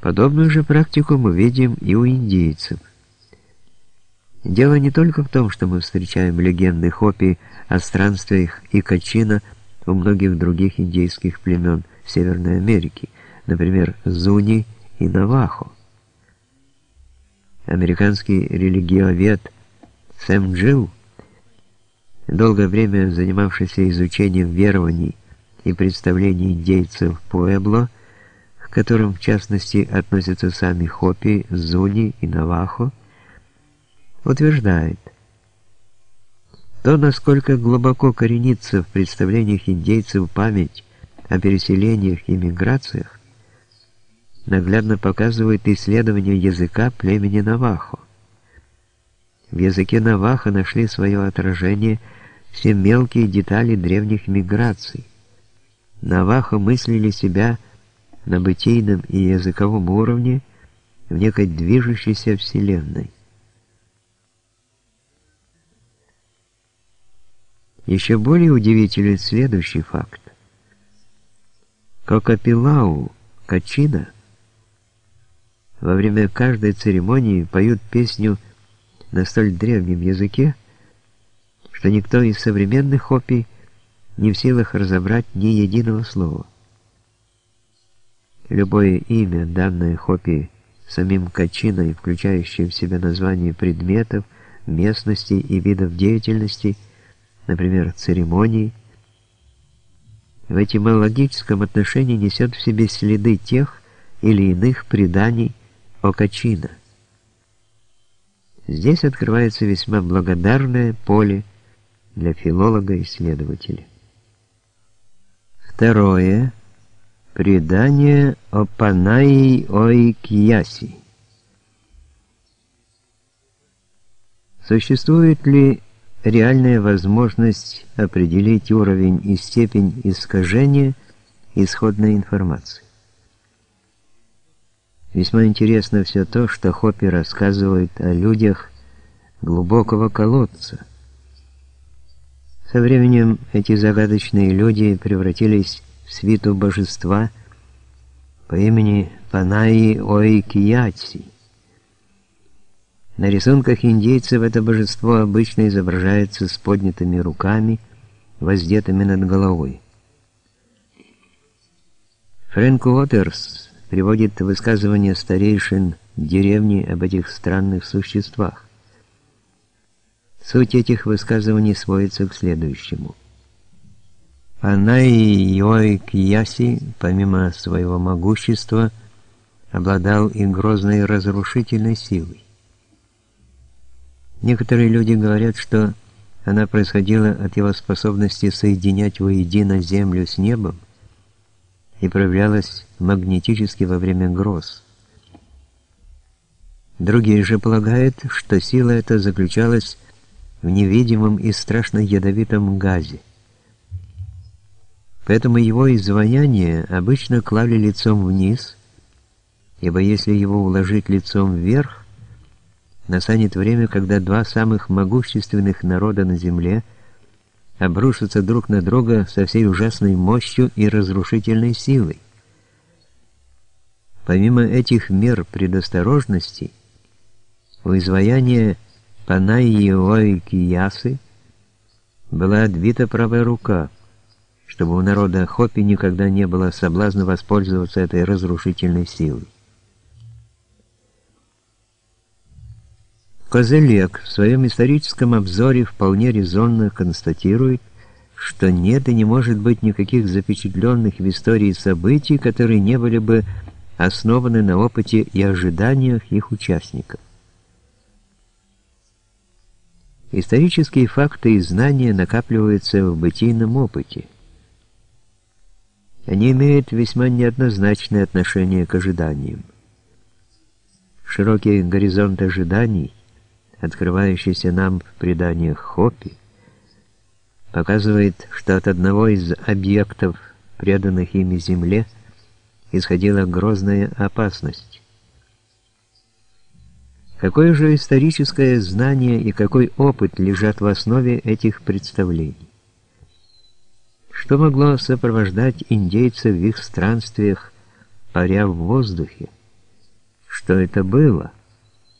Подобную же практику мы видим и у индейцев. Дело не только в том, что мы встречаем легенды Хопи о странствиях и Качина у многих других индейских племен Северной Америки, например, Зуни и Навахо. Американский религиовед Сэм Джилл, долгое время занимавшийся изучением верований и представлений индейцев Пуэбло, которым в частности относятся сами Хопи, Зуни и Навахо, утверждает, то, насколько глубоко коренится в представлениях индейцев память о переселениях и миграциях, наглядно показывает исследование языка племени Навахо. В языке Навахо нашли свое отражение все мелкие детали древних миграций. Навахо мыслили себя на бытийном и языковом уровне в некой движущейся вселенной. Еще более удивителен следующий факт. Кокопилау, Качина, во время каждой церемонии поют песню на столь древнем языке, что никто из современных хопи не в силах разобрать ни единого слова. Любое имя, данное хопи самим Качиной, включающее в себя название предметов, местностей и видов деятельности – например, церемоний, в этимологическом отношении несет в себе следы тех или иных преданий о Качина. Здесь открывается весьма благодарное поле для филолога-исследователя. Второе. Предание о Панаи Ойкьяси. Существует ли реальная возможность определить уровень и степень искажения исходной информации. Весьма интересно все то, что Хоппи рассказывает о людях глубокого колодца. Со временем эти загадочные люди превратились свиту божества по имени Панаи Ойкияти. На рисунках индейцев это божество обычно изображается с поднятыми руками, воздетыми над головой. Фрэнк Уотерс приводит высказывания старейшин деревни об этих странных существах. Суть этих высказываний сводится к следующему. Анай Йой Кьяси, помимо своего могущества, обладал и грозной разрушительной силой. Некоторые люди говорят, что она происходила от его способности соединять воедино землю с небом и проявлялась магнетически во время гроз. Другие же полагают, что сила эта заключалась в невидимом и страшно ядовитом газе. Поэтому его изваяние обычно клали лицом вниз, ибо если его уложить лицом вверх, настанет время, когда два самых могущественных народа на земле обрушатся друг на друга со всей ужасной мощью и разрушительной силой. Помимо этих мер предосторожности, у изваяния Панайиой Киясы была отбита правая рука, чтобы у народа Хопи никогда не было соблазна воспользоваться этой разрушительной силой. Козелек в своем историческом обзоре вполне резонно констатирует, что нет и не может быть никаких запечатленных в истории событий, которые не были бы основаны на опыте и ожиданиях их участников. Исторические факты и знания накапливаются в бытийном опыте. Они имеют весьма неоднозначное отношение к ожиданиям. Широкий горизонт ожиданий открывающийся нам в преданиях Хопи, показывает, что от одного из объектов, преданных ими Земле, исходила грозная опасность. Какое же историческое знание и какой опыт лежат в основе этих представлений? Что могло сопровождать индейцев в их странствиях, паря в воздухе? что это было.